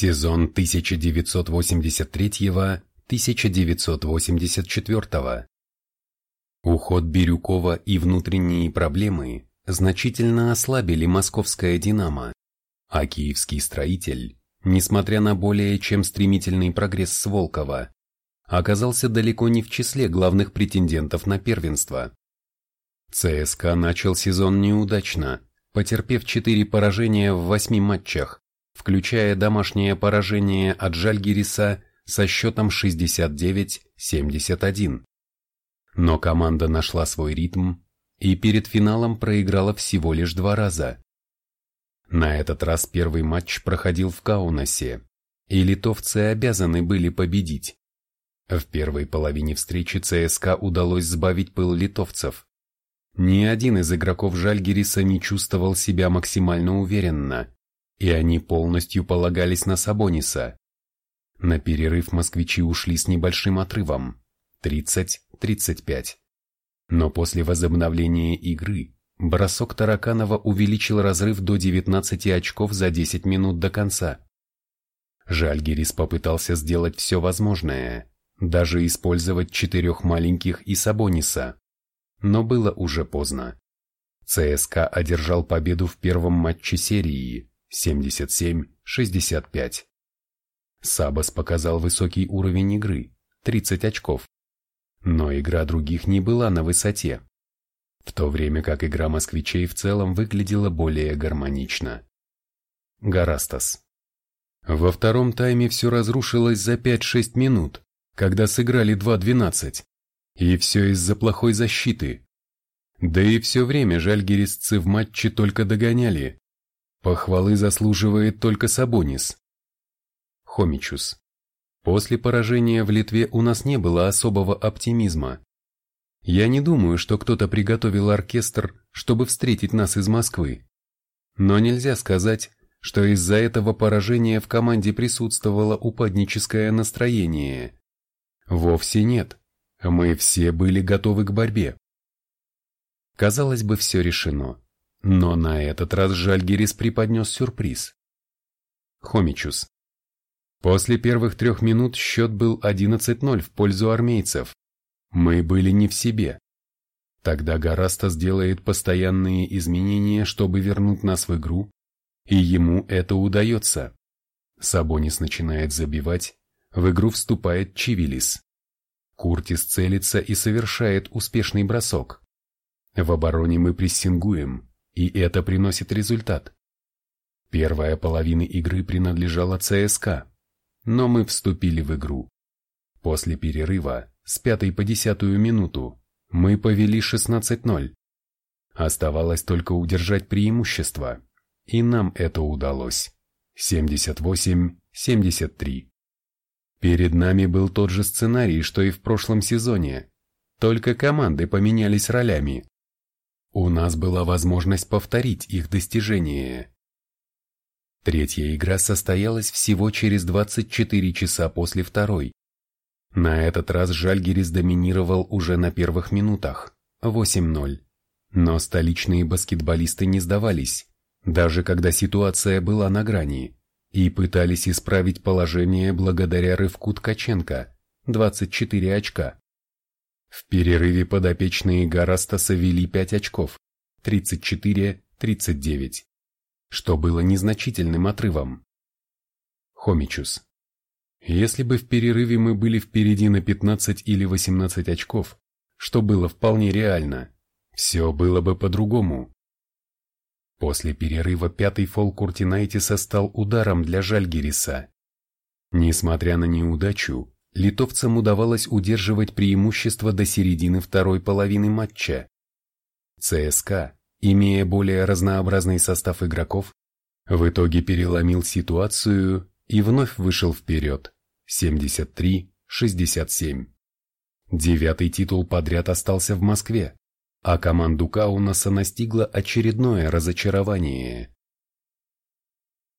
Сезон 1983-1984. Уход Бирюкова и внутренние проблемы значительно ослабили московское «Динамо», а киевский строитель, несмотря на более чем стремительный прогресс с Волкова, оказался далеко не в числе главных претендентов на первенство. ЦСКА начал сезон неудачно, потерпев четыре поражения в восьми матчах, включая домашнее поражение от Жальгириса со счетом 69-71. Но команда нашла свой ритм и перед финалом проиграла всего лишь два раза. На этот раз первый матч проходил в Каунасе, и литовцы обязаны были победить. В первой половине встречи ЦСКА удалось сбавить пыл литовцев. Ни один из игроков Жальгириса не чувствовал себя максимально уверенно, и они полностью полагались на Сабониса. На перерыв москвичи ушли с небольшим отрывом – 30-35. Но после возобновления игры бросок Тараканова увеличил разрыв до 19 очков за 10 минут до конца. Жальгерис попытался сделать все возможное, даже использовать четырех маленьких и Сабониса. Но было уже поздно. ЦСКА одержал победу в первом матче серии 77-65. Сабас показал высокий уровень игры, 30 очков. Но игра других не была на высоте. В то время как игра москвичей в целом выглядела более гармонично. Гарастас. Во втором тайме все разрушилось за 5-6 минут, когда сыграли 2-12. И все из-за плохой защиты. Да и все время жальгерисцы в матче только догоняли, Похвалы заслуживает только Сабонис. Хомичус. После поражения в Литве у нас не было особого оптимизма. Я не думаю, что кто-то приготовил оркестр, чтобы встретить нас из Москвы. Но нельзя сказать, что из-за этого поражения в команде присутствовало упадническое настроение. Вовсе нет. Мы все были готовы к борьбе. Казалось бы, все решено. Но на этот раз Жальгирис преподнес сюрприз. Хомичус. После первых трех минут счет был 11-0 в пользу армейцев. Мы были не в себе. Тогда Гараста сделает постоянные изменения, чтобы вернуть нас в игру, и ему это удается. Сабонис начинает забивать, в игру вступает Чивилис. Куртис целится и совершает успешный бросок. В обороне мы прессингуем, и это приносит результат. Первая половина игры принадлежала ЦСКА, но мы вступили в игру. После перерыва, с пятой по десятую минуту, мы повели 16-0. Оставалось только удержать преимущество, и нам это удалось. 78-73. Перед нами был тот же сценарий, что и в прошлом сезоне, только команды поменялись ролями. У нас была возможность повторить их достижения. Третья игра состоялась всего через 24 часа после второй. На этот раз Жальгерис доминировал уже на первых минутах, 8-0. Но столичные баскетболисты не сдавались, даже когда ситуация была на грани, и пытались исправить положение благодаря рывку Ткаченко, 24 очка. В перерыве подопечные Гарастаса вели 5 очков, 34-39, что было незначительным отрывом. Хомичус. Если бы в перерыве мы были впереди на 15 или 18 очков, что было вполне реально, все было бы по-другому. После перерыва пятый фол Куртинайтиса стал ударом для Жальгириса. Несмотря на неудачу, литовцам удавалось удерживать преимущество до середины второй половины матча. ЦСКА, имея более разнообразный состав игроков, в итоге переломил ситуацию и вновь вышел вперед 73-67. Девятый титул подряд остался в Москве, а команду Каунаса настигло очередное разочарование.